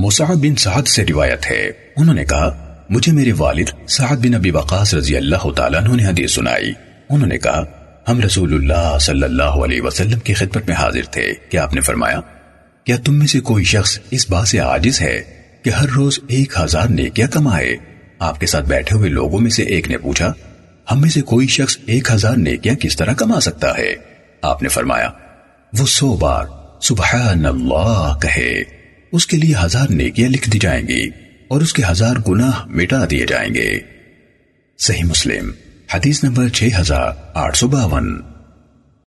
مصعب بن سعد سے روایت ہے۔ انہوں نے کہا، مجھے میرے والد سعد بن ابی وقاص رضی اللہ تعالیٰ عنہ نے حدیث سنائی۔ انہوں نے کہا، ہم رسول اللہ صلی اللہ علیہ وسلم کی خدمت میں حاضر تھے۔ کہ آپ نے فرمایا، کیا تم میں سے کوئی شخص اس بات سے عاجز ہے کہ ہر روز ایک ہزار نیکیاں کمائے؟ آپ کے ساتھ بیٹھے ہوئے لوگوں میں سے ایک نے پوچھا، ہم میں سے کوئی شخص ایک ہزار نیکیاں کس طرح کما سکتا ہے؟ آپ نے فرمایا، وہ سو بار سبحان اللہ کہے۔ اس کے لیے ہزار نیکیاں لکھ دی جائیں گی اور اس کے ہزار گناہ مٹا دیے جائیں گے۔ صحیح مسلم، حدیث نمبر 6852